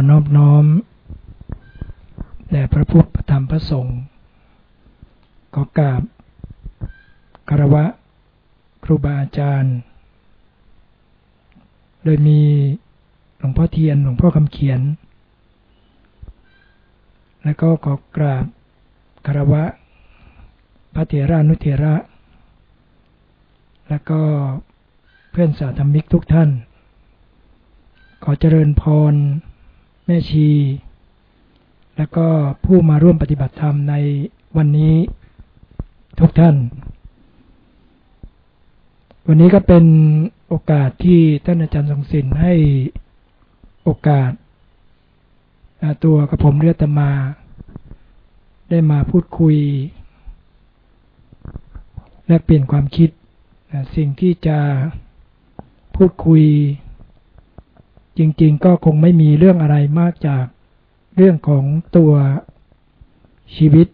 อนอบน้อมแด่พระพุทธธรรมพระสงฆ์ขอกราบคารวะครูบาอาจารย์ โดยมีหลวงพ่อเทียนหลวงพ่อคำเขียน และก็ขอกราบคารวะพระเถรานุเถระ และก็เพื่อนสาธมิกทุกท่าน ขอเจริญพร ม่ชี แล้วก็ผู้มาร่วมปฏิบัติธรรมในวันนี้ทุกท่าน วันนี้ก็เป็นโอกาสที่ท่านอาจารย์ทรงศิลป์ให้โอกาส ตัวกระผมเรียตมา ได้มาพูดคุย และเปลี่ยนความคิด สิ่งที่จะพูดคุย จริง ๆ ก็คงไม่มีเรื่องอะไรมากจากเรื่องของตัวชีวิต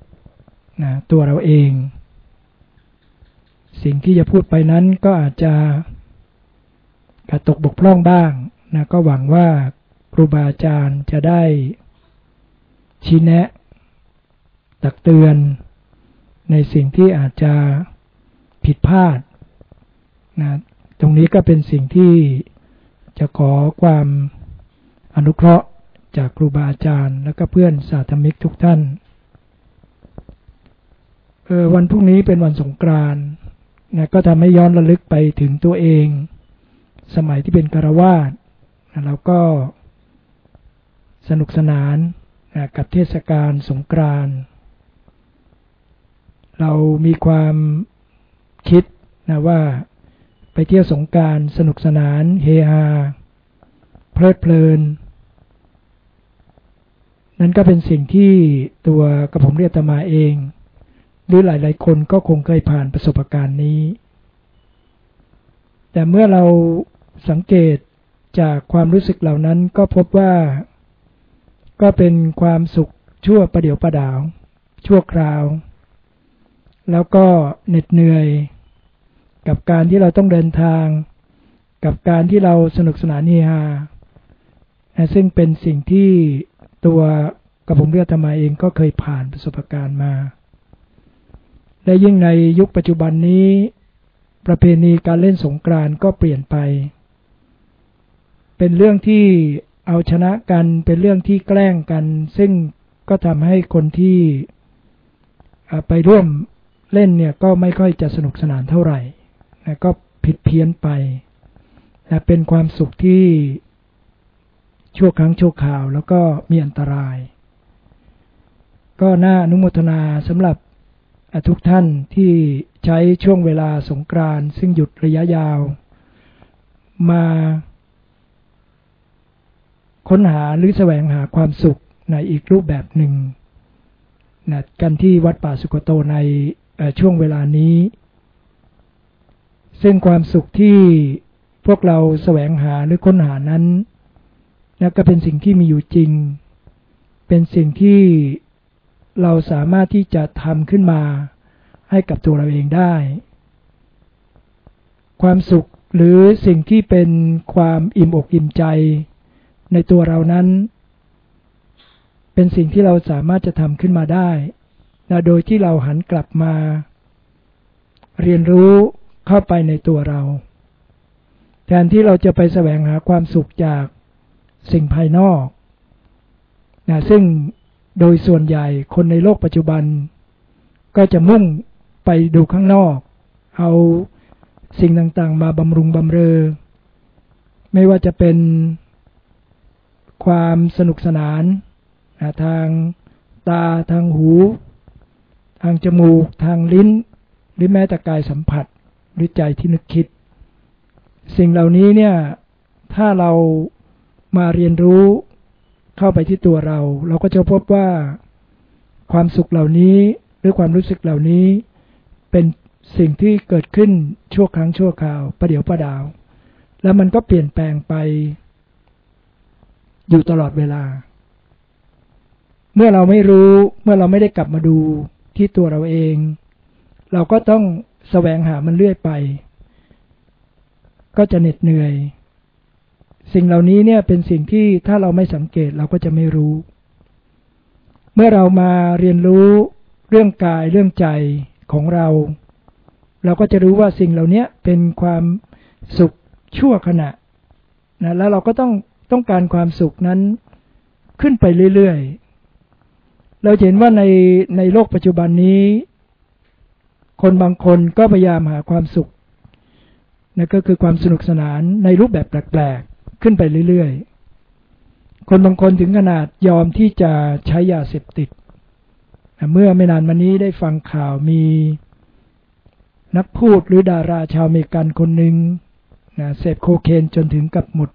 นะตัวเราเอง สิ่งที่จะพูดไปนั้นก็อาจจะกระตกบกพร่องบ้างนะก็หวังว่าครูบาอาจารย์จะได้ชี้แนะ ตักเตือน ในสิ่งที่อาจจะผิดพลาดนะตรงนี้ก็เป็นสิ่งที่ จะขอความอนุเคราะห์จากครูบาอาจารย์ และก็เพื่อนสาธมิกทุกท่านเออวันพรุ่งนี้เป็นวันสงกรานต์นะก็ทำให้ย้อนระลึกไปถึงตัวเอง สมัยที่เป็นคารวาสนะแล้วก็สนุกสนานนะกับเทศกาลสงกรานต์เรามีความคิดนะว่า ไปเที่ยวสงการสนุกสนาน เฮฮา เพลิดเพลิน นั่นก็เป็นสิ่งที่ตัวกระผมเรียตมาเอง หรือหลาย ๆ คนก็คงเคยผ่านประสบการณ์นี้ แต่เมื่อเราสังเกตจากความรู้สึกเหล่านั้นก็พบว่า ก็เป็นความสุขชั่วประเดี๋ยวประดาว ชั่วคราว แล้วก็เหน็ดเหนื่อย กับการที่เราต้องเดินทาง กับการที่เราสนุกสนานเฮฮาซึ่งเป็นสิ่งที่ตัวกระผมเรียกธรรมาเองก็เคยผ่านประสบการณ์มา และยิ่งในยุคปัจจุบันนี้ ประเพณีการเล่นสงกรานก็เปลี่ยนไป เป็นเรื่องที่เอาชนะกันเป็นเรื่องที่แกล้งกัน ซึ่งก็ทำให้คนที่ไปร่วมเล่นเนี่ยก็ไม่ค่อยจะสนุกสนานเท่าไหร่ นะก็ผิดเพี้ยนไปนะเป็นความสุขที่ชั่วครั้งชั่วคราว แล้วก็มีอันตราย ก็น่าอนุโมทนาสำหรับทุกท่านที่ใช้ช่วงเวลาสงกรานซึ่งหยุดระยะยาว มาค้นหาหรือแสวงหาความสุขในอีกรูปแบบหนึ่งนะกันที่วัดป่าสุกโตในช่วงเวลานี้ ซึ่งความสุขที่พวกเราแสวงหาหรือค้นหานั้นนะก็เป็นสิ่งที่มีอยู่จริง เป็นสิ่งที่เราสามารถที่จะทำขึ้นมาให้กับตัวเราเองได้ ความสุขหรือสิ่งที่เป็นความอิ่มอกอิ่มใจในตัวเรานั้น เป็นสิ่งที่เราสามารถจะทำขึ้นมาได้นะโดยที่เราหันกลับมา เรียนรู้ เข้าไปในตัวเรา แทนที่เราจะไปแสวงหาความสุขจากสิ่งภายนอกนะซึ่งโดยส่วนใหญ่คนในโลกปัจจุบัน ก็จะมุ่งไปดูข้างนอก เอาสิ่งต่างๆ มาบำรุงบำเรอ ไม่ว่าจะเป็นความสนุกสนานนะทางตาทางหู ทางจมูก ทางลิ้น หรือแม้แต่กายสัมผัส หรือใจที่นึกคิด สิ่งเหล่านี้เนี่ยถ้าเรามาเรียนรู้เข้าไปที่ตัวเรา เราก็จะพบว่าความสุขเหล่านี้หรือความรู้สึกเหล่านี้เป็นสิ่งที่เกิดขึ้นชั่วครั้งชั่วคราวประเดี๋ยวประดาว แล้วมันก็เปลี่ยนแปลงไป อยู่ตลอดเวลา เมื่อเราไม่รู้เมื่อเราไม่ได้กลับมาดูที่ตัวเราเอง เราก็ต้อง แสวงหามันเรื่อยไป ก็จะเหน็ดเหนื่อย สิ่งเหล่านี้เนี่ยเป็นสิ่งที่ถ้าเราไม่สังเกตเราก็จะไม่รู้ เมื่อเรามาเรียนรู้เรื่องกายเรื่องใจของเรา เราก็จะรู้ว่าสิ่งเหล่านี้เป็นความสุขชั่วขณะนะแล้วเราก็ต้องต้องการความสุขนั้นขึ้นไปเรื่อยๆ เราเห็นว่าในในโลกปัจจุบันนี้ คนบางคนก็พยายามหาความสุขนั่นก็คือความสนุกสนานในรูปแบบแปลกๆ ขึ้นไปเรื่อยๆ คนบางคนถึงขนาดยอมที่จะใช้ยาเสพติด เมื่อไม่นานมานี้ได้ฟังข่าวมีนักพูดหรือดาราชาวอเมริกันคนหนึ่งนะเสพโคเคนจนถึงกับหมด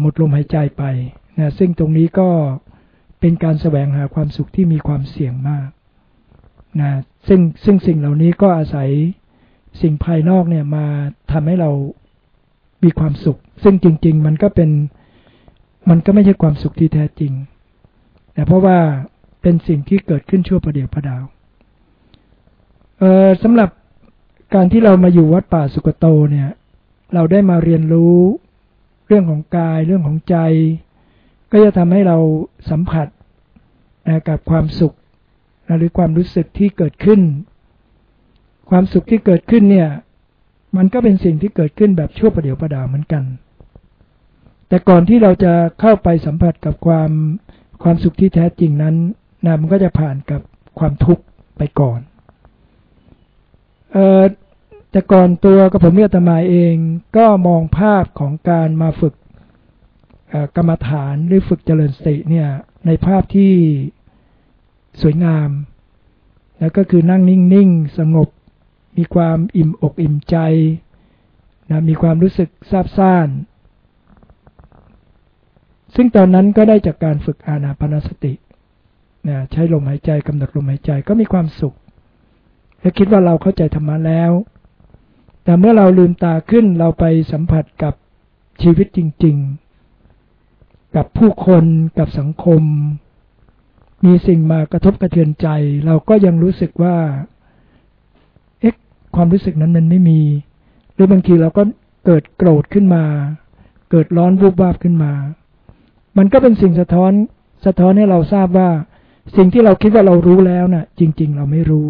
หมดลมหายใจไปนะซึ่งตรงนี้ก็เป็นการแสวงหาความสุขที่มีความเสี่ยงมาก นะซึ่งซึ่งสิ่งเหล่านี้ก็อาศัยสิ่งภายนอกเนี่ยมาทำให้เรามีความสุข ซึ่งจริง ๆ มันก็เป็นมันก็ไม่ใช่ความสุขที่แท้จริงแต่เพราะว่าเป็นสิ่งที่เกิดขึ้นชั่วประเดียวประดาวเออสำหรับการที่เรามาอยู่วัดป่าสุกโตเนี่ย เราได้มาเรียนรู้เรื่องของกายเรื่องของใจ ก็จะทำให้เราสัมผัสกับความสุข หรือความรู้สึกที่เกิดขึ้น ความสุขที่เกิดขึ้นเนี่ย มันก็เป็นสิ่งที่เกิดขึ้นแบบชั่วประเดี๋ยวประดาเหมือนกัน แต่ก่อนที่เราจะเข้าไปสัมผัสกับความความสุขที่แท้จริงนั้นนะมันก็จะผ่านกับความทุกข์ไปก่อน เออแต่ก่อนตัวกับผมเนี่ยตมาเองก็มองภาพของการมาฝึกกรรมฐานหรือฝึกเจริญสติเนี่ยในภาพที่ สวยงาม แล้วก็คือนั่งนิ่งๆ สงบ มีความอิ่มอกอิ่มใจนะมีความรู้สึกซาบซ่าน ซึ่งตอนนั้นก็ได้จากการฝึกอานาปนสตินะใช้ลมหายใจกำหนดลมหายใจก็มีความสุข และคิดว่าเราเข้าใจธรรมะแล้ว แต่เมื่อเราลืมตาขึ้นเราไปสัมผัสกับชีวิตจริง ๆ กับผู้คนกับสังคม มีสิ่งมากระทบกระเทือนใจ เราก็ยังรู้สึกว่า เอ๊ะความรู้สึกนั้นมันไม่มี หรือบางทีเราก็เกิดโกรธขึ้นมา เกิดร้อนวูบวาบขึ้นมา มันก็เป็นสิ่งสะท้อนสะท้อนให้เราทราบว่า สิ่งที่เราคิดว่าเรารู้แล้วนะ่ะ จริง ๆ เราไม่รู้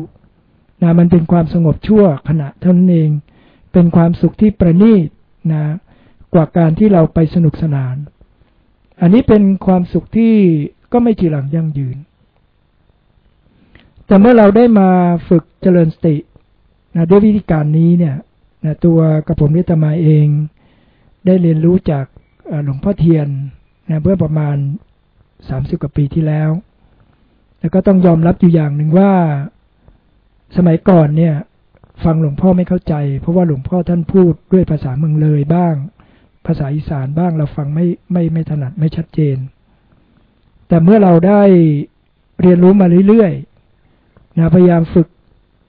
นะมันเป็นความสงบชั่วขณะเท่านั้นเอง เป็นความสุขที่ประณีตนะกว่าการที่เราไปสนุกสนาน อันนี้เป็นความสุขที่ ก็ไม่จีหลังยั่งยืน แต่เมื่อเราได้มาฝึกเจริญสตินะด้วยวิธีการนี้เนี่ยนะตัวกระผมนิตมาเองได้เรียนรู้จากหลวงพ่อเทียนนะเมื่อประมาณสามสิบกว่าปีที่แล้ว แล้วก็ต้องยอมรับอยู่อย่างหนึ่งว่าสมัยก่อนเนี่ย ฟังหลวงพ่อไม่เข้าใจ เพราะว่าหลวงพ่อท่านพูดด้วยภาษาเมืองเลยบ้าง ภาษาอีสานบ้างเราฟังไม่ไม่ไม่ถนัดไม่ชัดเจน แต่เมื่อเราได้เรียนรู้มาเรื่อยๆนะพยายามฝึก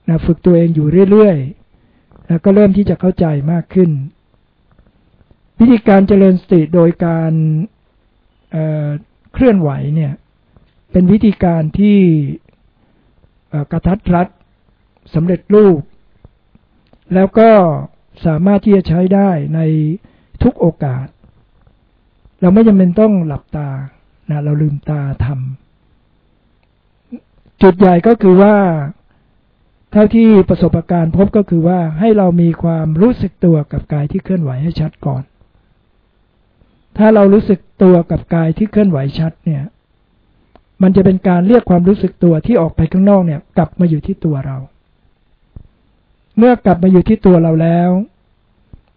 นะฝึกตัวเองอยู่เรื่อยๆนะก็เริ่มที่จะเข้าใจมากขึ้น วิธีการเจริญสติโดยการเเคลื่อนไหวเนี่ย เป็นวิธีการที่กระทัดรัดสำเร็จรูป แล้วก็สามารถที่จะใช้ได้ในทุกโอกาส เราไม่จำเป็นต้องหลับตา นะเราลืมตาทำจุดใหญ่ก็คือว่าเท่าที่ประสบการณ์พบก็คือว่าให้เรามีความรู้สึกตัวกับกายที่เคลื่อนไหวให้ชัดก่อน ถ้าเรารู้สึกตัวกับกายที่เคลื่อนไหวชัดเนี่ย มันจะเป็นการเรียกความรู้สึกตัวที่ออกไปข้างนอกเนี่ย กลับมาอยู่ที่ตัวเรา เมื่อกลับมาอยู่ที่ตัวเราแล้ว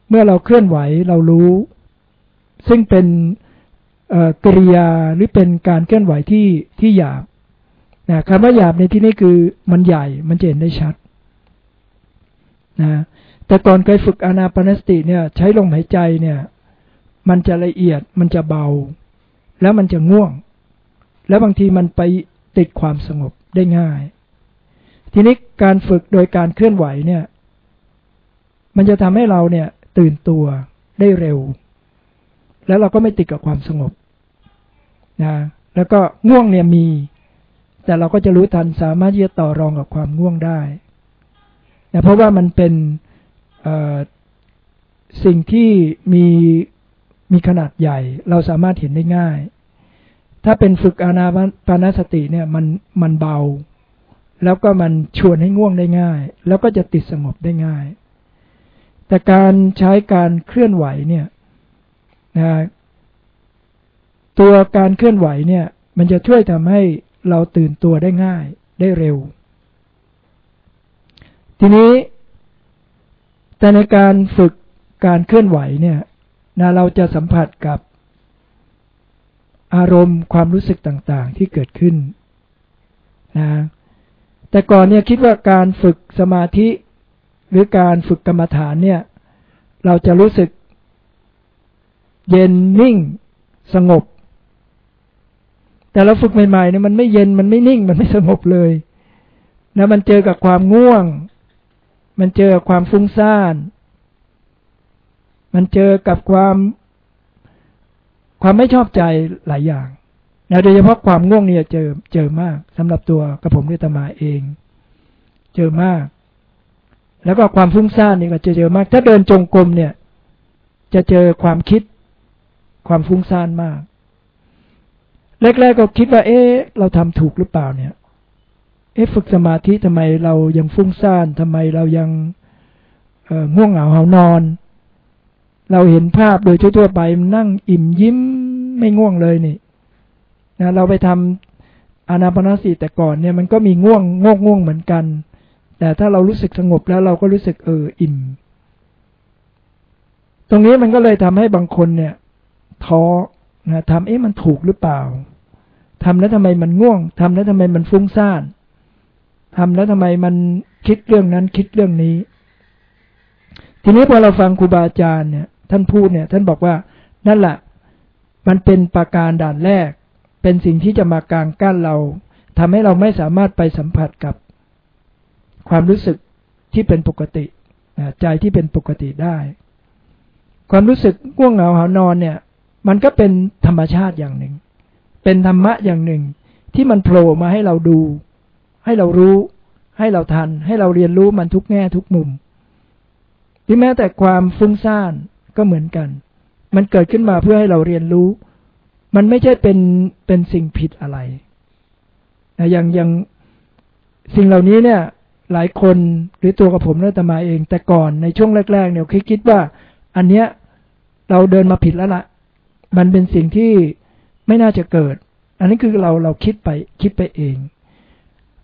เมื่อเราเคลื่อนไหวเรารู้ ซึ่งเป็น กริยาหรือเป็นการเคลื่อนไหวที่ที่หยาบนะคำว่าหยาบในที่นี้คือมันใหญ่มันเห็นได้ชัดนะแต่ก่อนเคยฝึกอานาปนสติเนี่ย ใช้ลมหายใจเนี่ย มันจะละเอียดมันจะเบา แล้วมันจะง่วง แล้วบางทีมันไปติดความสงบได้ง่าย ทีนี้การฝึกโดยการเคลื่อนไหวเนี่ย มันจะทำให้เราเนี่ย ตื่นตัวได้เร็ว แล้วเราก็ไม่ติดกับความสงบนะแล้วก็ง่วงเนี่ยมี แต่เราก็จะรู้ทันสามารถที่จะต่อรองกับความง่วงได้นะเพราะว่ามันเป็นสิ่งที่มีมีขนาดใหญ่ เราสามารถเห็นได้ง่าย ถ้าเป็นฝึกอานาปานสติเนี่ยมันมันเบา แล้วก็มันชวนให้ง่วงได้ง่าย แล้วก็จะติดสงบได้ง่าย แต่การใช้การเคลื่อนไหวเนี่ย นะตัวการเคลื่อนไหวเนี่ย มันจะช่วยทำให้เราตื่นตัวได้ง่ายได้เร็ว ทีนี้ แต่ในการฝึกการเคลื่อนไหวเนี่ยนะเราจะสัมผัสกับอารมณ์ความรู้สึกต่างๆ ที่เกิดขึ้นนะแต่ก่อนเนี่ยคิดว่าการฝึกสมาธิ หรือการฝึกกรรมฐานเนี่ย เราจะรู้สึก เย็นนิ่ง สงบ แต่เราฝึกใหม่ๆเนี่ยมันไม่เย็นมันไม่นิ่งมันไม่สงบเลยนะมันเจอกับความง่วง มันเจอกับความฟุ้งซ่าน มันเจอกับความความไม่ชอบใจหลายอย่างนะโดยเฉพาะความง่วงเนี่ยเจอเจอมากสำหรับตัวกระผมเรตมาเอง เจอมาก แล้วก็ความฟุ้งซ่านนี่ก็จะเจอมาก ถ้าเดินจงกรมเนี่ย จะเจอความคิด ความฟุ้งซ่านมาก แรก ๆ ก็คิดว่า เอ๊ะ เราทำถูกหรือเปล่าเนี่ย เอ๊ะ ฝึกสมาธิทำไมเรายังฟุ้งซ่านทำไมเรายังง่วงเหงาเหานอน เราเห็นภาพโดยทั่วๆไปนั่งอิ่มยิ้มไม่ง่วงเลยนี่นะเราไปทำอานาปนาสีแต่ก่อนเนี่ยมันก็มีง่วงง่วงง่วงเหมือนกัน แต่ถ้าเรารู้สึกสงบแล้วเราก็รู้สึกเอออิ่ม ตรงนี้มันก็เลยทำให้บางคนเนี่ย ท้อนะทำเอ๊ะมันถูกหรือเปล่าทำแล้วทำไมมันง่วงทำแล้วทำไมมันฟุ้งซ่านทำแล้วทำไมมันคิดเรื่องนั้นคิดเรื่องนี้ ทีนี้พอเราฟังครูบาอาจารย์เนี่ย ท่านพูดเนี่ย ท่านบอกว่านั่นแหละมันเป็นประการด่านแรก เป็นสิ่งที่จะมากลางกั้นเราทำให้เราไม่สามารถไปสัมผัสกับความรู้สึกที่เป็นปกติใจที่เป็นปกติได้ ความรู้สึกง่วงเหงาหานอนเนี่ย มันก็เป็นธรรมชาติอย่างหนึ่ง เป็นธรรมะอย่างหนึ่ง ที่มันโผล่มาให้เราดู ให้เรารู้ ให้เราทัน ให้เราเรียนรู้มันทุกแง่ทุกมุมที่แม้แต่ความฟุ้งซ่านก็เหมือนกัน มันเกิดขึ้นมาเพื่อให้เราเรียนรู้ มันไม่ใช่เป็นเป็นสิ่งผิดอะไรนะอย่างอย่างสิ่งเหล่านี้เนี่ย หลายคนหรือตัวกับผมและตมาเอง แต่ก่อนในช่วงแรกๆเนี่ยคิดคิดว่า อันเนี้ยเราเดินมาผิดแล้วละ่ะ มันเป็นสิ่งที่ไม่น่าจะเกิด อันนี้คือเราเราคิดไปคิดไปเอง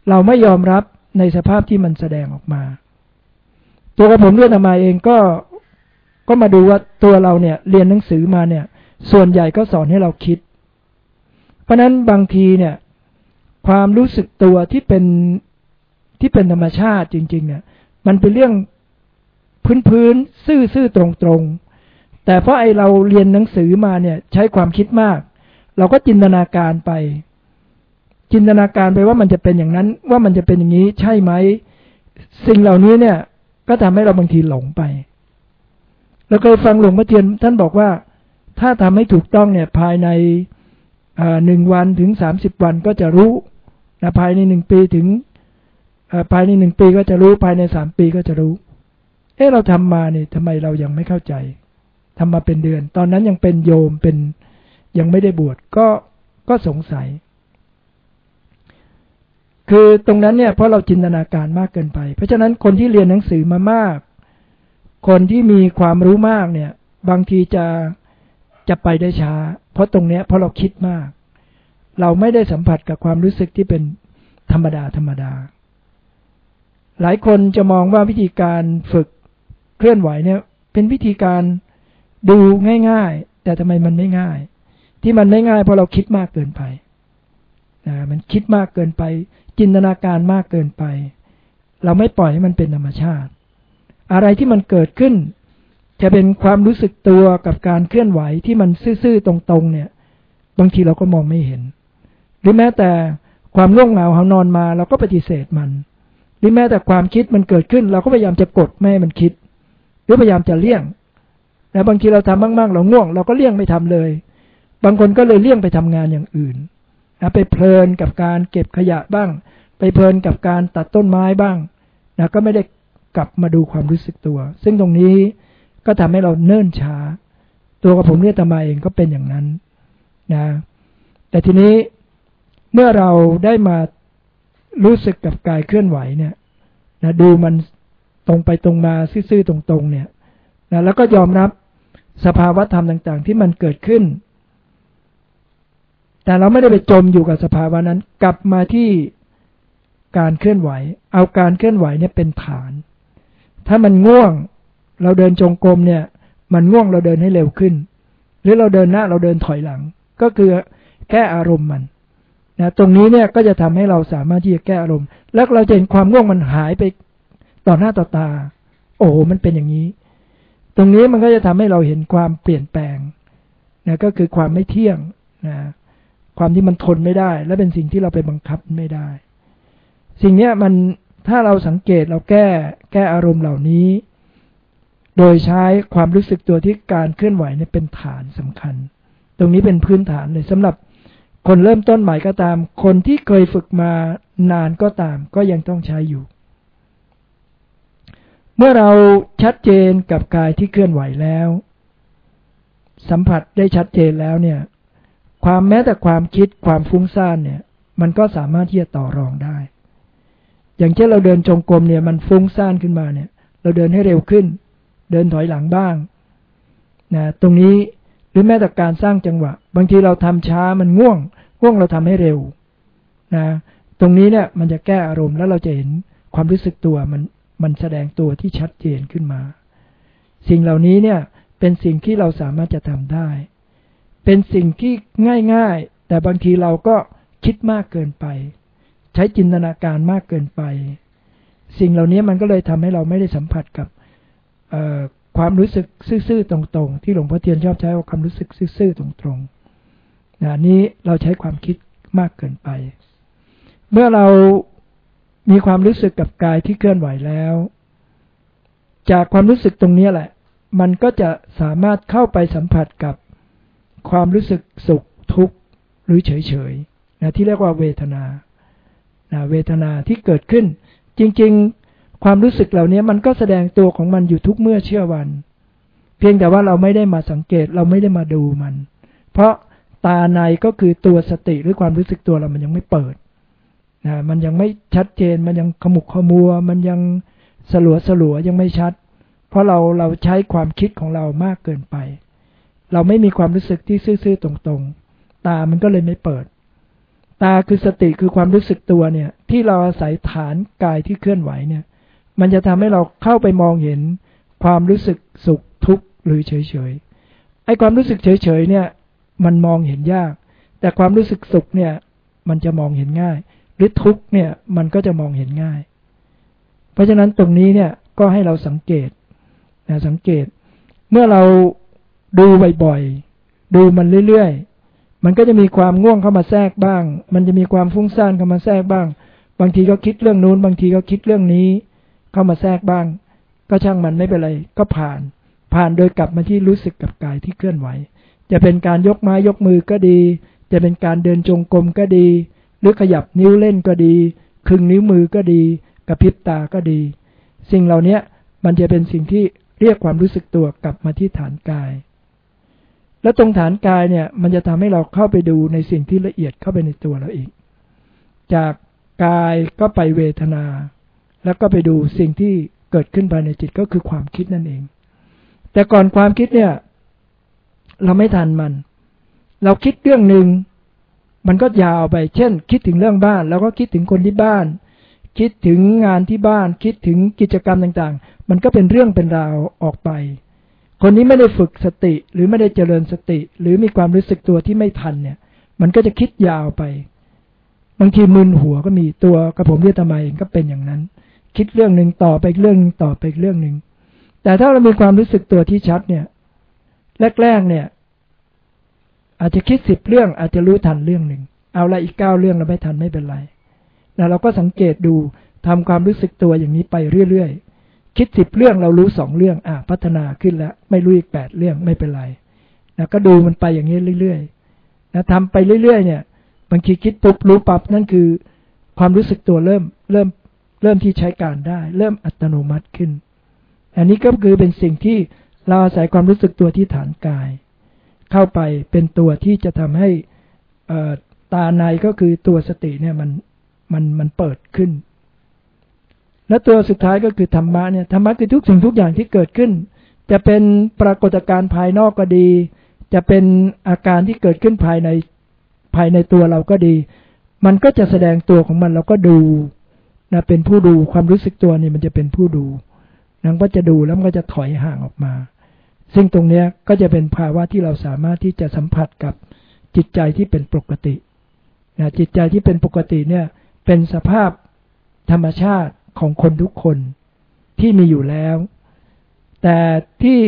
เราไม่ยอมรับในสภาพที่มันแสดงออกมา ตัวกับผมเรื่องตมาเองก็ก็มาดูว่าตัวเราเนี่ย เรียนหนังสือมาเนี่ย ส่วนใหญ่ก็สอนให้เราคิด เพราะนั้นบางทีเนี่ย ความรู้สึกตัวที่เป็นที่เป็นธรรมชาติจริง ๆ เนี่ย มันเป็นเรื่องพื้นพื้นซื่อซื่อตรงตรง แต่เพราะไอเราเรียนหนังสือมาเนี่ย ใช้ความคิดมาก เราก็จินตนาการไป จินตนาการไปว่ามันจะเป็นอย่างนั้น ว่ามันจะเป็นอย่างนี้ใช่ไหม สิ่งเหล่านี้เนี่ย ก็ทำให้เราบางทีหลงไปเราเคยฟังหลวงพ่อเทียนท่านบอกว่า ถ้าทำให้ถูกต้องเนี่ย ภายในหนึ่งวันถึงสามสิบวันก็จะรู้นะภายในหนึ่งปีถึงภายในหนึ่งปีก็จะรู้ภายในสามปีก็จะรู้ เอ๊ะเราทำมาเนี่ยทำไมเรายังไม่เข้าใจ ทำมาเป็นเดือน ตอนนั้นยังเป็นโยมเป็นยังไม่ได้บวชก็ก็สงสัย คือตรงนั้นเนี่ยเพราะเราจินตนาการมากเกินไป เพราะฉะนั้นคนที่เรียนหนังสือมามาก คนที่มีความรู้มากเนี่ย บางทีจะจะไปได้ช้า เพราะตรงเนี้ยเพราะเราคิดมาก เราไม่ได้สัมผัสกับความรู้สึกที่เป็นธรรมดาธรรมดา หลายคนจะมองว่าวิธีการฝึกเคลื่อนไหวเนี่ย เป็นวิธีการ ดูง่ายๆ แต่ทำไมมันไม่ง่าย ที่มันไม่ง่ายเพราะเราคิดมากเกินไปนะมันคิดมากเกินไป จินตนาการมากเกินไป เราไม่ปล่อยให้มันเป็นธรรมชาติ อะไรที่มันเกิดขึ้น จะเป็นความรู้สึกตัวกับการเคลื่อนไหวที่มันซื่อๆตรงๆ เนี่ย บางทีเราก็มองไม่เห็น หรือแม้แต่ความง่วงเหงาเขานอนมา เราก็ปฏิเสธมัน หรือแม้แต่ความคิดมันเกิดขึ้น เราก็พยายามจะกดไม่ให้มันคิด หรือพยายามจะเลี่ยง แต่บางทีเราทำมากๆ เราง่วง เราก็เลี่ยงไม่ทำเลย บางคนก็เลยเลี่ยงไปทำงานอย่างอื่นนะไปเพลินกับการเก็บขยะบ้าง ไปเพลินกับการตัดต้นไม้บ้างนะก็ไม่ได้กลับมาดูความรู้สึกตัว ซึ่งตรงนี้ก็ทำให้เราเนิ่นช้า ตัวกับผมเรียตมาเองก็เป็นอย่างนั้นนะแต่ทีนี้เมื่อเราได้มารู้สึกกับกายเคลื่อนไหวเนี่ยนะดูมันตรงไปตรงมาซื่อๆตรงๆ เนี่ยนะแล้วก็ยอมรับ สภาวะธรรมต่างๆ ที่มันเกิดขึ้น แต่เราไม่ได้ไปจมอยู่กับสภาวะนั้น กลับมาที่การเคลื่อนไหว เอาการเคลื่อนไหวเนี่ยเป็นฐาน ถ้ามันง่วง เราเดินจงกรมเนี่ย มันง่วงเราเดินให้เร็วขึ้น หรือเราเดินหน้าเราเดินถอยหลัง ก็คือแก้อารมณ์มันนะตรงนี้เนี่ยก็จะทำให้เราสามารถที่จะแก้อารมณ์ แล้วเราจะเห็นความง่วงมันหายไปต่อหน้าต่อตา โอ้โหมันเป็นอย่างนี้ ตรงนี้มันก็จะทำให้เราเห็นความเปลี่ยนแปลงนะก็คือความไม่เที่ยงนะความที่มันทนไม่ได้ และเป็นสิ่งที่เราไปบังคับไม่ได้ สิ่งนี้มันถ้าเราสังเกตเราแก้แก้อารมณ์เหล่านี้ โดยใช้ความรู้สึกตัวที่การเคลื่อนไหวเนี่ยเป็นฐานสำคัญ ตรงนี้เป็นพื้นฐานเลยสำหรับคนเริ่มต้นใหม่ก็ตาม คนที่เคยฝึกมานานก็ตาม ก็ยังต้องใช้อยู่ เมื่อเราชัดเจนกับกายที่เคลื่อนไหวแล้ว สัมผัสได้ชัดเจนแล้วเนี่ย ความแม้แต่ความคิดความฟุ้งซ่านเนี่ย มันก็สามารถที่จะต่อรองได้ อย่างเช่นเราเดินจงกรมเนี่ยมันฟุ้งซ่านขึ้นมาเนี่ย เราเดินให้เร็วขึ้น เดินถอยหลังบ้างนะตรงนี้หรือแม้แต่การสร้างจังหวะ บางทีเราทำช้ามันง่วง ง่วงเราทำให้เร็วนะตรงนี้เนี่ยมันจะแก้อารมณ์แล้วเราจะเห็นความรู้สึกตัวมัน มันแสดงตัวที่ชัดเจนขึ้นมา สิ่งเหล่านี้เนี่ยเป็นสิ่งที่เราสามารถจะทำได้ เป็นสิ่งที่ง่ายๆ แต่บางทีเราก็คิดมากเกินไป ใช้จินตนาการมากเกินไป สิ่งเหล่านี้มันก็เลยทำให้เราไม่ได้สัมผัสกับความรู้สึกซื่อๆตรงๆ ที่หลวงพ่อเทียนชอบใช้ว่าความรู้สึกซื่อๆตรงๆนะนี้เราใช้ความคิดมากเกินไป เมื่อเรา มีความรู้สึกกับกายที่เคลื่อนไหวแล้ว จากความรู้สึกตรงนี้แหละ มันก็จะสามารถเข้าไปสัมผัสกับความรู้สึกสุขทุกข์หรือเฉยๆนะที่เรียกว่าเวทนานะเวทนาที่เกิดขึ้น จริงๆ ความรู้สึกเหล่านี้มันก็แสดงตัวของมันอยู่ทุกเมื่อเชื่อวัน เพียงแต่ว่าเราไม่ได้มาสังเกตเราไม่ได้มาดูมัน เพราะตาในก็คือตัวสติหรือความรู้สึกตัวเรามันยังไม่เปิด นะมันยังไม่ชัดเจนมันยังขมุกขมัว มันยังสลัวสลัวยังไม่ชัด เพราะเราเราใช้ความคิดของเรามากเกินไป เราไม่มีความรู้สึกที่ซื่อๆตรงๆ ตามันก็เลยไม่เปิด ตาคือสติคือความรู้สึกตัวเนี่ย ที่เราอาศัยฐานกายที่เคลื่อนไหวเนี่ย มันจะทำให้เราเข้าไปมองเห็นความรู้สึกสุขทุกข์หรือเฉยๆไอ้ความรู้สึกเฉยๆเนี่ย มันมองเห็นยาก แต่ความรู้สึกสุขเนี่ย มันจะมองเห็นง่าย รือทุกเนี่ยมันก็จะมองเห็นง่าย เพราะฉะนั้นตรงนี้เนี่ยก็ให้เราสังเกตนะสังเกต เมื่อเราดูบ่อยๆดูมันเรื่อยๆ มันก็จะมีความง่วงเข้ามาแทรกบ้าง มันจะมีความฟุ้งซ่านเข้ามาแทรกบ้าง บางทีก็คิดเรื่องนู้น บางทีก็คิดเรื่องนี้ เข้ามาแทรกบ้าง ก็ช่างมันไม่เป็นไร ก็ผ่าน ผ่านโดยกลับมาที่รู้สึกกับกายที่เคลื่อนไหว จะเป็นการยกไม้ยกมือก็ดี จะเป็นการเดินจงกรมก็ดี หรือขยับนิ้วเล่นก็ดีคึงนิ้วมือก็ดี กระพริบตาก็ดี สิ่งเหล่านี้มันจะเป็นสิ่งที่เรียกความรู้สึกตัวกลับมาที่ฐานกาย และตรงฐานกายเนี่ย มันจะทำให้เราเข้าไปดูในสิ่งที่ละเอียดเข้าไปในตัวเราอีก จากกายก็ไปเวทนา แล้วก็ไปดูสิ่งที่เกิดขึ้นภายในจิตก็คือความคิดนั่นเอง แต่ก่อนความคิดเนี่ย เราไม่ทันมัน เราคิดเรื่องหนึ่ง มันก็ยาวไป เช่น คิดถึงเรื่องบ้านแล้วก็คิดถึงคนที่บ้าน คิดถึงงานที่บ้าน คิดถึงกิจกรรมต่างๆ มันก็เป็นเรื่องเป็นราวออกไป คนนี้ไม่ได้ฝึกสติหรือไม่ได้เจริญสติ หรือมีความรู้สึกตัวที่ไม่ทันเนี่ย มันก็จะคิดยาวไป บางทีมึนหัวก็มีตัวกระผมเรียกทำไมเองก็เป็นอย่างนั้น คิดเรื่องหนึ่งต่อไปเรื่องนึงต่อไปเรื่องหนึ่งแต่ถ้าเรามีความรู้สึกตัวที่ชัดเนี่ย แรกๆเนี่ย อาจจะคิดสิบเรื่องอาจจะรู้ทันเรื่องหนึ่ง เอาละอีกเก้าเรื่องเราไม่ทันไม่เป็นไรแล้วเราก็สังเกตดูทำความรู้สึกตัวอย่างนี้ไปเรื่อยๆ คิดสิบเรื่องเรารู้สองเรื่อง อะพัฒนาขึ้นแล้ว ไม่รู้อีกแปดเรื่องไม่เป็นไรนะก็ดูมันไปอย่างนี้เรื่อยๆนะทำไปเรื่อยๆ เนี่ย บางทีคิดปุ๊บรู้ปั๊บนั่นคือ ความรู้สึกตัวเริ่มเริ่มเริ่มที่ใช้การได้ เริ่มอัตโนมัติขึ้น อันนี้ก็คือเป็นสิ่งที่เราอาศัยความรู้สึกตัวที่ฐานกาย เข้าไปเป็นตัวที่จะทำให้ตาในก็คือตัวสติเนี่ยมันมันมันเปิดขึ้น และตัวสุดท้ายก็คือธรรมะเนี่ยธรรมะคือทุกสิ่งทุกอย่างที่เกิดขึ้น จะเป็นปรากฏการณ์ภายนอกก็ดี จะเป็นอาการที่เกิดขึ้นภายในภายในตัวเราก็ดี มันก็จะแสดงตัวของมันเราก็ดูนะเป็นผู้ดูความรู้สึกตัวนี่มันจะเป็นผู้ดูนังก็จะดูแล้วมันก็จะถอยห่างออกมา ซึ่งตรงนี้ก็จะเป็นภาวะที่เราสามารถที่จะสัมผัสกับจิตใจที่เป็นปกตินะจิตใจที่เป็นปกติเนี่ยเป็นสภาพธรรมชาติของคนทุกคนที่มีอยู่แล้ว แต่ที่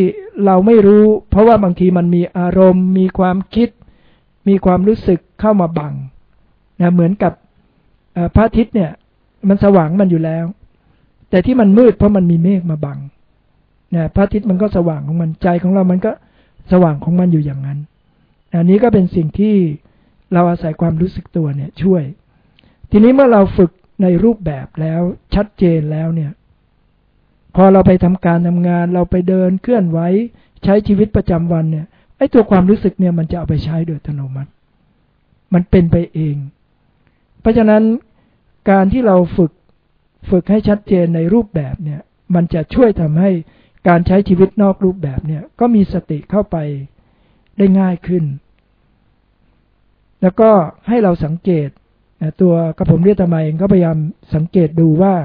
เราไม่รู้ เพราะว่าบางทีมันมีอารมณ์ มีความคิด มีความรู้สึกเข้ามาบังนะเหมือนกับพระอาทิตย์เนี่ย มันสว่างมันอยู่แล้ว แต่ที่มันมืดเพราะมันมีเมฆมาบัง นะพระอาทิตย์มันก็สว่างของมันใจของเรามันก็สว่างของมันอยู่อย่างนั้น อันนี้ก็เป็นสิ่งที่เราอาศัยความรู้สึกตัวเนี่ยช่วย ทีนี้เมื่อเราฝึกในรูปแบบแล้วชัดเจนแล้วเนี่ย พอเราไปทำการทำงาน เราไปเดินเคลื่อนไหวใช้ชีวิตประจำวันเนี่ยไอ้ตัวความรู้สึกเนี่ยมันจะเอาไปใช้โดยอัตโนมัติ มันเป็นไปเอง เพราะฉะนั้นการที่เราฝึกฝึกให้ชัดเจนในรูปแบบเนี่ย มันจะช่วยทำให้ การใช้ชีวิตนอกรูปแบบเนี่ย ก็มีสติเข้าไปได้ง่ายขึ้น แล้วก็ให้เราสังเกตตัวกระผมเรียกทำไมเองก็พยายามสังเกตดูว่า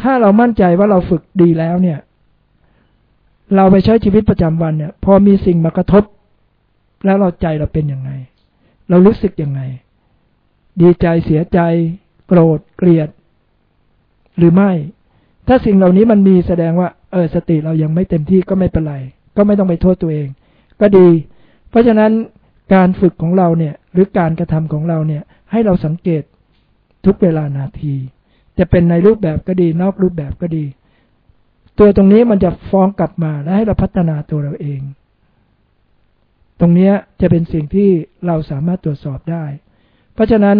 ถ้าเรามั่นใจว่าเราฝึกดีแล้วเนี่ย เราไปใช้ชีวิตประจำวันเนี่ย พอมีสิ่งมากระทบ แล้วเราใจเราเป็นยังไง เรารู้สึกยังไง ดีใจเสียใจ โกรธเกลียด หรือไม่ ถ้าสิ่งเหล่านี้มันมีแสดงว่า เออสติเรายังไม่เต็มที่ก็ไม่เป็นไร ก็ไม่ต้องไปโทษตัวเอง ก็ดี เพราะฉะนั้นการฝึกของเราเนี่ยหรือการกระทำของเราเนี่ย ให้เราสังเกตทุกเวลานาที จะเป็นในรูปแบบก็ดี นอกรูปแบบก็ดี ตัวตรงนี้มันจะฟ้องกลับมาและให้เราพัฒนาตัวเราเอง ตรงนี้จะเป็นสิ่งที่เราสามารถตรวจสอบได้ เพราะฉะนั้น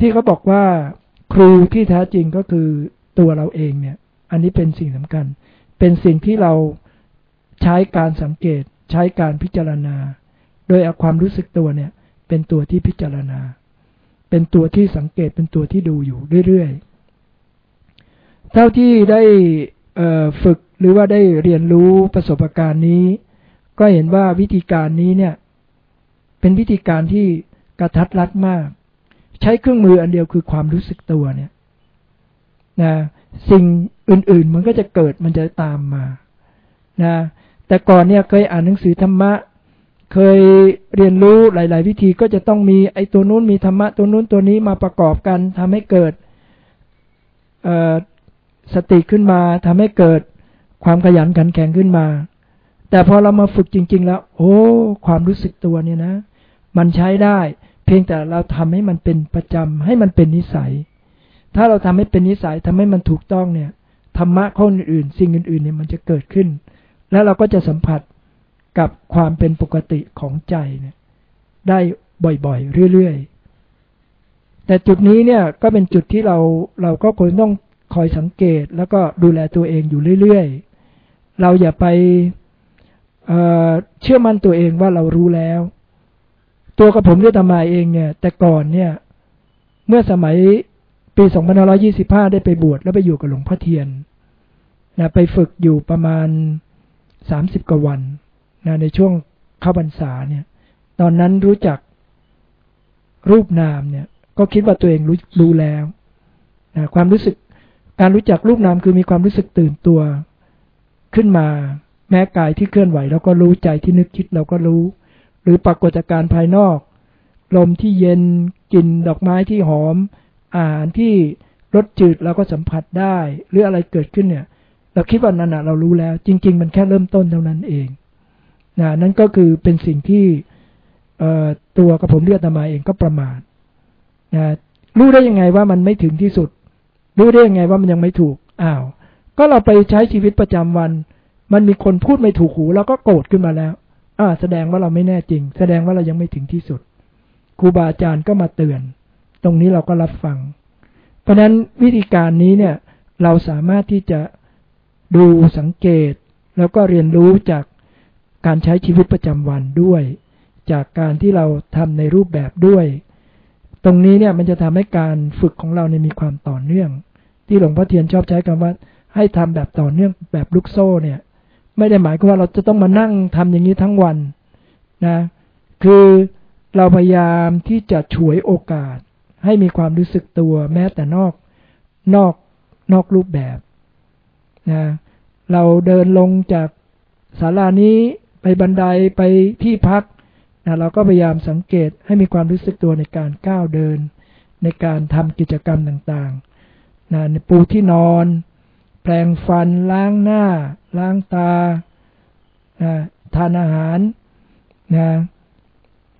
ที่เขาบอกว่า ครูที่แท้จริงก็คือตัวเราเองเนี่ย อันนี้เป็นสิ่งสำคัญ เป็นสิ่งที่เราใช้การสังเกตใช้การพิจารณา โดยเอาความรู้สึกตัวเนี่ย เป็นตัวที่พิจารณา เป็นตัวที่สังเกตเป็นตัวที่ดูอยู่เรื่อยๆ เท่าที่ได้ฝึกหรือว่าได้เรียนรู้ประสบการณ์นี้ ก็เห็นว่าวิธีการนี้เนี่ย เป็นวิธีการที่กระทัดรัดมาก ใช้เครื่องมืออันเดียวคือความรู้สึกตัวเนี่ย นะสิ่งอื่นๆมันก็จะเกิดมันจะตามมานะแต่ก่อนเนี่ยเคยอ่านหนังสือธรรมะ เคยเรียนรู้หลาย ๆ วิธีก็จะต้องมีไอ้ตัวนู้นมีธรรมะตัวนู้นตัวนี้มาประกอบกันทำให้เกิดสติขึ้นมาทำให้เกิดความขยันขันแข็งขึ้นมา แต่พอเรามาฝึกจริง ๆ แล้ว โอ้ ความรู้สึกตัวเนี่ยนะ มันใช้ได้ เพียงแต่เราทำให้มันเป็นประจำให้มันเป็นนิสัย ถ้าเราทำให้เป็นนิสัยทำให้มันถูกต้องเนี่ยธรรมะข้ออื่นๆ สิ่งอื่นๆเนี่ยมันจะเกิดขึ้น แล้วเราก็จะสัมผัสกับความเป็นปกติของใจเนี่ยได้บ่อยๆ เรื่อยๆ แต่จุดนี้เนี่ยก็เป็นจุดที่เราเราก็ควรต้องคอยสังเกต แล้วก็ดูแลตัวเองอยู่เรื่อยๆ เราอย่าไปเเชื่อมั่นตัวเองว่าเรารู้แล้ว ตัวกับผมด้วยตมาเองเนี่ย แต่ก่อนเนี่ย เมื่อสมัย ปี 2525 ได้ไปบวชแล้วไปอยู่กับหลวงพ่อเทียนนะไปฝึกอยู่ประมาณ 30 กว่าวันนะในช่วงเข้าพรรษาเนี่ย ตอนนั้นรู้จักรูปนามเนี่ย ก็คิดว่าตัวเองรู้รู้แล้วนะความรู้สึกการรู้จักรูปนามคือมีความรู้สึกตื่นตัวขึ้นมา แม้กายที่เคลื่อนไหวเราก็รู้ใจที่นึกคิดเราก็รู้ หรือปรากฏการณ์ภายนอก ลมที่เย็นกลิ่นดอกไม้ที่หอม อาหารที่รสจืดเราก็สัมผัสได้ หรืออะไรเกิดขึ้นเนี่ย เราคิดว่านั่นเรารู้แล้ว จริง ๆ มันแค่เริ่มต้นเท่านั้นเองนะนั่นก็คือเป็นสิ่งที่ตัวกระผมเรียกตมาเองก็ประมาทนะรู้ได้ยังไงว่ามันไม่ถึงที่สุด รู้ได้ยังไงว่ามันยังไม่ถูกอ้าว ก็เราไปใช้ชีวิตประจำวัน มันมีคนพูดไม่ถูกหูเราก็โกรธขึ้นมาแล้วอ่าแสดงว่าเราไม่แน่จริง แสดงว่าเรายังไม่ถึงที่สุดครูบาอาจารย์ก็มาเตือน ตรงนี้เราก็รับฟัง เพราะนั้นวิธีการนี้เนี่ยเราสามารถที่จะดูสังเกต แล้วก็เรียนรู้จากการใช้ชีวิตประจำวันด้วย จากการที่เราทำในรูปแบบด้วย ตรงนี้เนี่ยมันจะทำให้การฝึกของเราเนี่ยมีความต่อเนื่อง ที่หลวงพ่อเทียนชอบใช้คำว่า ให้ทำแบบต่อเนื่องแบบลูกโซ่เนี่ย ไม่ได้หมายความว่าเราจะต้องมานั่งทำอย่างนี้ทั้งวันนะ คือเราพยายามที่จะฉวยโอกาส ให้มีความรู้สึกตัวแม้แต่นอกนอกนอกรูปแบบนะเราเดินลงจากศาลานี้ไปบันไดไปที่พักนะเราก็พยายามสังเกตให้มีความรู้สึกตัวในการก้าวเดิน ในการทำกิจกรรมต่างๆนะในปูที่นอน แปรงฟันล้างหน้า ล้างตานะทานอาหารนะ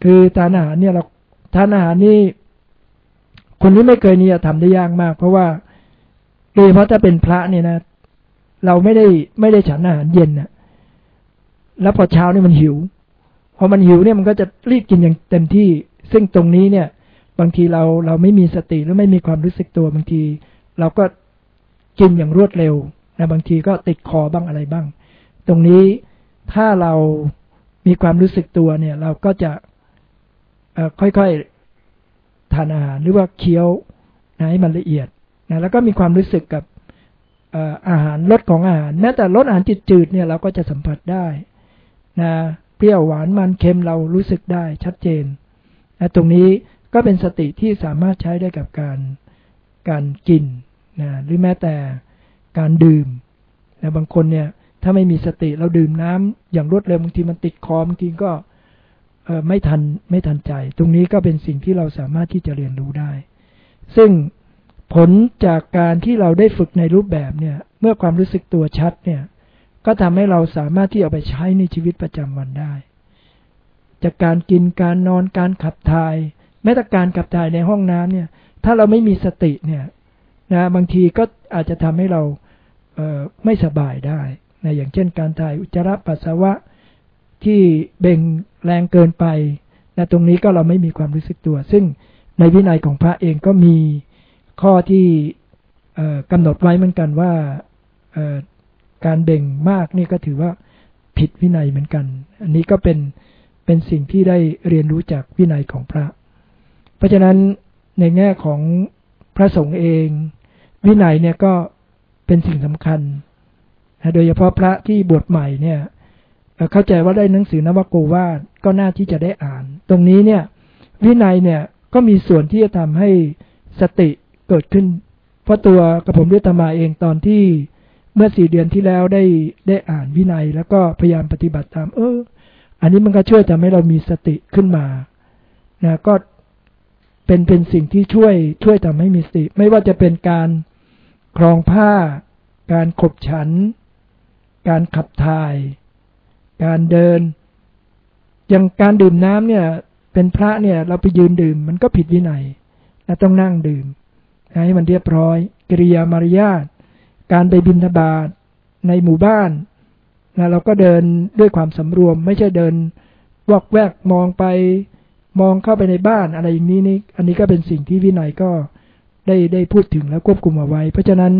คือทานอาหารเนี่ยเราทานอาหารนี่ คนที่ไม่เคยนี่จะทำได้ยากมาก เพราะว่าโดยเฉพาะถ้าเป็นพระเนี่ยนะ เราไม่ได้ไม่ได้ฉันอาหารเย็นนะแล้วพอเช้านี่มันหิว พอมันหิวเนี่ยมันก็จะรีบกินอย่างเต็มที่ ซึ่งตรงนี้เนี่ย บางทีเราเราไม่มีสติหรือไม่มีความรู้สึกตัวบางที เราก็กินอย่างรวดเร็วนะบางทีก็ติดคอบ้างอะไรบ้าง ตรงนี้ถ้าเรามีความรู้สึกตัวเนี่ย เราก็จะค่อยๆ ทานอาหารหรือว่าเคี้ยวนะให้มันละเอียดนะแล้วก็มีความรู้สึกกับอาหารรสของอาหารแม้แต่รสอาหารจืดๆเนี่ยเราก็จะสัมผัสได้นะเปรี้ยวหวานมันเค็มเรารู้สึกได้ชัดเจนนะตรงนี้ก็เป็นสติที่สามารถใช้ได้กับการการกินนะหรือแม้แต่การดื่มนะบางคนเนี่ยถ้าไม่มีสติเราดื่มน้ำอย่างรวดเร็วบางทีมันติดคอบางทีก็ ไม่ทันไม่ทันใจ ตรงนี้ก็เป็นสิ่งที่เราสามารถที่จะเรียนรู้ได้ ซึ่งผลจากการที่เราได้ฝึกในรูปแบบเนี่ย เมื่อความรู้สึกตัวชัดเนี่ย ก็ทำให้เราสามารถที่เอาไปใช้ในชีวิตประจำวันได้ จากการกินการนอนการขับถ่าย แม้แต่การขับถ่ายในห้องน้ำเนี่ย ถ้าเราไม่มีสติเนี่ยนะบางทีก็อาจจะทำให้เราเไม่สบายได้นะอย่างเช่นการถ่ายอุจจาระปัสสาวะที่เบ่ง แรงเกินไปนะตรงนี้ก็เราไม่มีความรู้สึกตัว ซึ่งในวินัยของพระเองก็มีข้อที่กำหนดไว้เหมือนกันว่าการเบ่งมากนี่ก็ถือว่าผิดวินัยเหมือนกัน อันนี้ก็เป็นเป็นสิ่งที่ได้เรียนรู้จากวินัยของพระ เพราะฉะนั้นในแง่ของพระสงฆ์เอง วินัยเนี่ยก็เป็นสิ่งสำคัญ โดยเฉพาะพระที่บวชใหม่เนี่ย เข้าใจว่าได้หนังสือนวโกวาทก็น่าที่จะได้อ่าน ตรงนี้เนี่ย วินัยเนี่ยก็มีส่วนที่จะทำให้สติเกิดขึ้น เพราะตัวกระผมด้วยตมาเองตอนที่เมื่อสี่เดือนที่แล้วได้ได้อ่านวินัย แล้วก็พยายามปฏิบัติตาม เออ อันนี้มันก็ช่วยทำให้เรามีสติขึ้นมานะก็เป็นเป็นสิ่งที่ช่วยช่วยทำให้มีสติ ไม่ว่าจะเป็นการครองผ้า การขบฉัน การขับถ่าย การเดิน อย่างการดื่มน้ำเนี่ย เป็นพระเนี่ย เราไปยืนดื่ม มันก็ผิดวินัยและต้องนั่งดื่ม ให้มันเรียบร้อย กิริยามารยาทการไปบินทบาทในหมู่บ้านนะเราก็เดินด้วยความสำรวม ไม่ใช่เดินวอกแวกมองไป มองเข้าไปในบ้านอะไรอย่างนี้นี่อันนี้ก็เป็นสิ่งที่วินัยก็ได้ได้พูดถึงแล้วควบคุมเอาไว้ เพราะฉะนั้น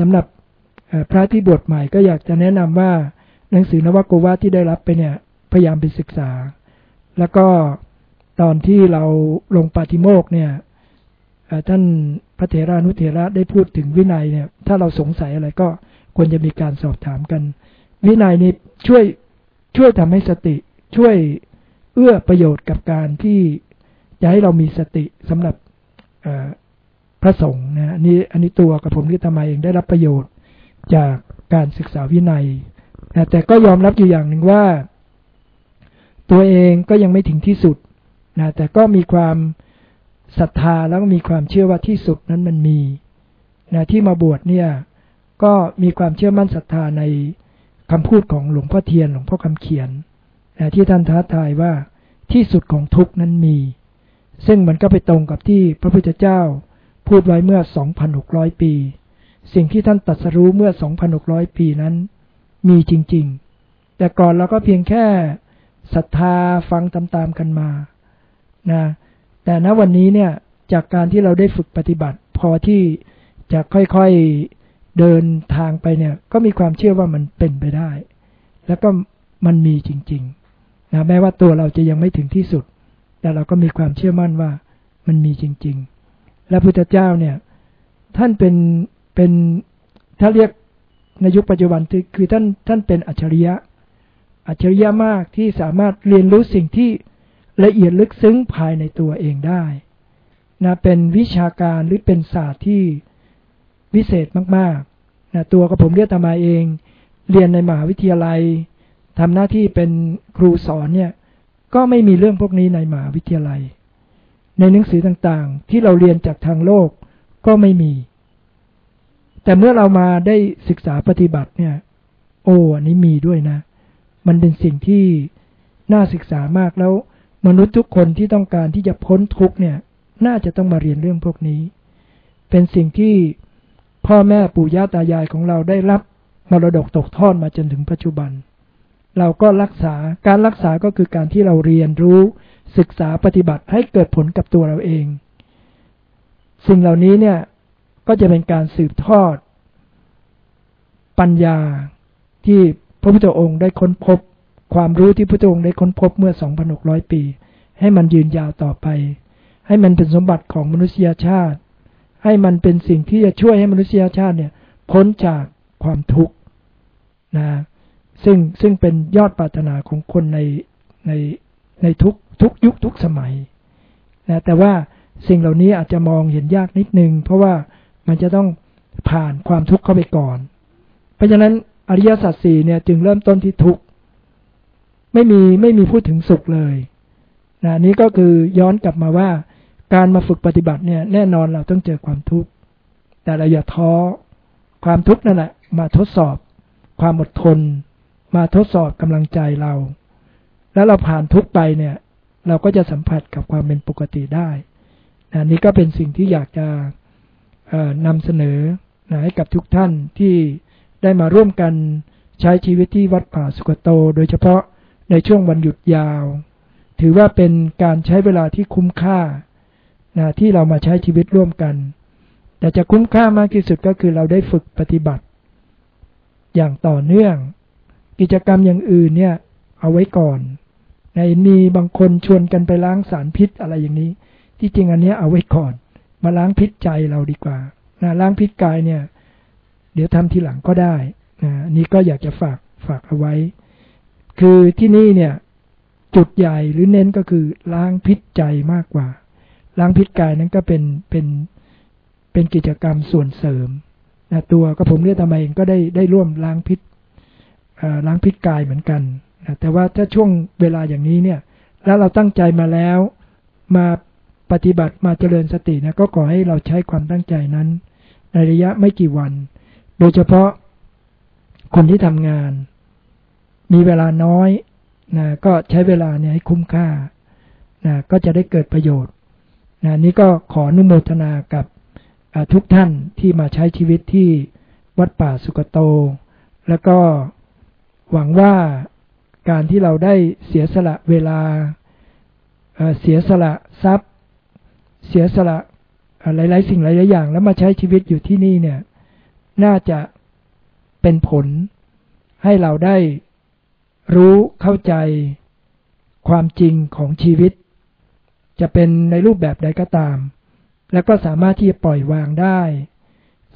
สำหรับพระที่บวชใหม่ก็อยากจะแนะนำว่า หนังสือนวโกวาที่ได้รับไปเนี่ย พยายามไปศึกษา แล้วก็ตอนที่เราลงปาฏิโมกเนี่ยท่านพระเถรานุเถระได้พูดถึงวินัยเนี่ย ถ้าเราสงสัยอะไรก็ควรจะมีการสอบถามกัน วินัยนี้ช่วยช่วยทำให้สติช่วยเอื้อประโยชน์กับการที่จะให้เรามีสติสำหรับพระสงฆ์นะนี่อันนี้ตัวกับผมที่ทำไมเองได้รับประโยชน์จากการศึกษาวินัย นะแต่ก็ยอมรับอยู่อย่างหนึ่งว่า ตัวเองก็ยังไม่ถึงที่สุดนะแต่ก็มีความศรัทธาแล้วก็มีความเชื่อว่าที่สุดนั้นมันมีนะที่มาบวชเนี่ย ก็มีความเชื่อมั่นศรัทธาในคำพูดของหลวงพ่อเทียนหลวงพ่อคำเขียนนะที่ท่านท้าทายว่าที่สุดของทุกนั้นมี ซึ่งมันก็ไปตรงกับที่พระพุทธเจ้าพูดไว้เมื่อ 2,600 ปี สิ่งที่ท่านตัดสรู้เมื่อ 2,600 ปีนั้น มีจริง ๆ แต่ก่อนเราก็เพียงแค่ศรัทธาฟังตามๆกันมานะแต่ณวันนี้เนี่ยจากการที่เราได้ฝึกปฏิบัติ พอที่จะค่อยๆเดินทางไปเนี่ย ก็มีความเชื่อว่ามันเป็นไปได้ แล้วก็มันมีจริงๆนะแม้ว่าตัวเราจะยังไม่ถึงที่สุด แต่เราก็มีความเชื่อมั่นว่ามันมีจริง ๆ และพุทธเจ้าเนี่ย ท่านเป็นเป็นถ้าเรียก ในยุคปัจจุบันคือท่านท่านเป็นอัจฉริยะ อัจฉริยะมากที่สามารถเรียนรู้สิ่งที่ละเอียดลึกซึ้งภายในตัวเองได้นะเป็นวิชาการหรือเป็นศาสตร์ที่วิเศษมากๆนะตัวกับผมเรียกตมาเอง เรียนในมหาวิทยาลัยทำหน้าที่เป็นครูสอนเนี่ยก็ไม่มีเรื่องพวกนี้ในมหาวิทยาลัย ในหนังสือต่างๆ ที่เราเรียนจากทางโลกก็ไม่มี แต่เมื่อเรามาได้ศึกษาปฏิบัติเนี่ย โอ้อันนี้มีด้วยนะ มันเป็นสิ่งที่น่าศึกษามากแล้ว มนุษย์ทุกคนที่ต้องการที่จะพ้นทุกเนี่ย น่าจะต้องมาเรียนเรื่องพวกนี้ เป็นสิ่งที่พ่อแม่ปู่ย่าตายายของเราได้รับมรดกตกทอดมาจนถึงปัจจุบัน เราก็รักษาการรักษาก็คือการที่เราเรียนรู้ ศึกษาปฏิบัติให้เกิดผลกับตัวเราเอง สิ่งเหล่านี้เนี่ย ก็จะเป็นการสืบทอด ปัญญาที่พระพุทธองค์ได้ค้นพบ ความรู้ที่พระพุทธองค์ได้ค้นพบเมื่อ 2,600 ปี ให้มันยืนยาวต่อไป ให้มันเป็นสมบัติของมนุษยชาติ ให้มันเป็นสิ่งที่จะช่วยให้มนุษยชาติเนี่ยพ้นจากความทุกข์นะซึ่งซึ่งเป็นยอดปรารถนาของคนในในในทุกทุกยุคทุกสมัยนะแต่ว่าสิ่งเหล่านี้อาจจะมองเห็นยากนิดนึง เพราะว่า มันจะต้องผ่านความทุกข์เข้าไปก่อน เพราะฉะนั้นอริยสัจสี่เนี่ยจึงเริ่มต้นที่ทุกข์ ไม่มีไม่มีพูดถึงสุขเลยนะนี้ก็คือย้อนกลับมาว่า การมาฝึกปฏิบัติเนี่ยแน่นอนเราต้องเจอความทุกข์ แต่เราอย่าท้อความทุกข์นั่นแหละมาทดสอบความอดทน มาทดสอบกำลังใจเรา แล้วเราผ่านทุกไปเนี่ย เราก็จะสัมผัสกับความเป็นปกติได้นะนี่ก็เป็นสิ่งที่อยากจะ นำเสนอนะให้กับทุกท่านที่ได้มาร่วมกันใช้ชีวิตที่วัดป่าสุกโต โดยเฉพาะในช่วงวันหยุดยาว ถือว่าเป็นการใช้เวลาที่คุ้มค่านะที่เรามาใช้ชีวิตร่วมกัน แต่จะคุ้มค่ามากที่สุดก็คือเราได้ฝึกปฏิบัติ อย่างต่อเนื่อง กิจกรรมอย่างอื่นเนี่ยเอาไว้ก่อน ในมีบางคนชวนกันไปล้างสารพิษอะไรอย่างนี้ ที่จริงอันนี้เอาไว้ก่อน มาล้างพิษใจเราดีกว่านะล้างพิษกายเนี่ย เดี๋ยวทำทีหลังก็ได้นะนี่ก็อยากจะฝากฝากเอาไว้ คือที่นี่เนี่ย จุดใหญ่หรือเน้นก็คือล้างพิษใจมากกว่า ล้างพิษกายนั้นก็เป็นเป็นเป็นกิจกรรมส่วนเสริมนะตัวก็ผมเรียกทำไมเองก็ได้ได้ร่วมล้างพิษล้างพิษกายเหมือนกันนะแต่ว่าถ้าช่วงเวลาอย่างนี้เนี่ย แล้วเราตั้งใจมาแล้ว มา ปฏิบัติมาเจริญสตินะก็ขอให้เราใช้ความตั้งใจนั้น ในระยะไม่กี่วัน โดยเฉพาะคนที่ทำงาน มีเวลาน้อยนะก็ใช้เวลาเนี่ยให้คุ้มค่านะก็จะได้เกิดประโยชน์นะนี่ก็ขออนุโมทนากับทุกท่านที่มาใช้ชีวิตที่วัดป่าสุกโต แล้วก็หวังว่าการที่เราได้เสียสละเวลาเสียสละทรัพย์ เสียสละหลาย ๆ สิ่งหลายๆอย่าง แล้วมาใช้ชีวิตอยู่ที่นี่เนี่ย น่าจะเป็นผลให้เราได้รู้เข้าใจความจริงของชีวิต จะเป็นในรูปแบบใดก็ตาม แล้วก็สามารถที่จะปล่อยวางได้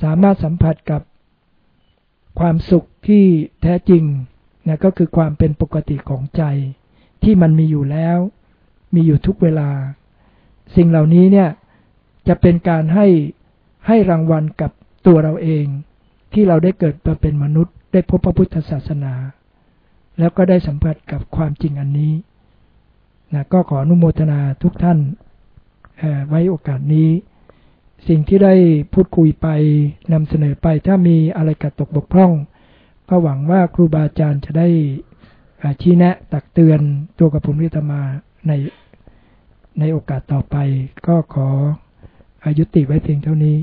สามารถสัมผัสกับความสุขที่แท้จริงนะก็คือความเป็นปกติของใจ ที่มันมีอยู่แล้ว มีอยู่ทุกเวลา สิ่งเหล่านี้เนี่ยจะเป็นการให้ให้รางวัลกับตัวเราเอง ที่เราได้เกิดมาเป็นมนุษย์ ได้พบพระพุทธศาสนา แล้วก็ได้สัมผัสกับความจริงอันนี้นะก็ขออนุโมทนาทุกท่านไว้โอกาสนี้ สิ่งที่ได้พูดคุยไปนำเสนอไปถ้ามีอะไรกัดตกบกพร่อง ก็หวังว่าครูบาอาจารย์จะได้ชี้แนะตักเตือนตัวกับผมวิตมาใน ในโอกาสต่อไปก็ขออายุติไว้เพียงเท่านี้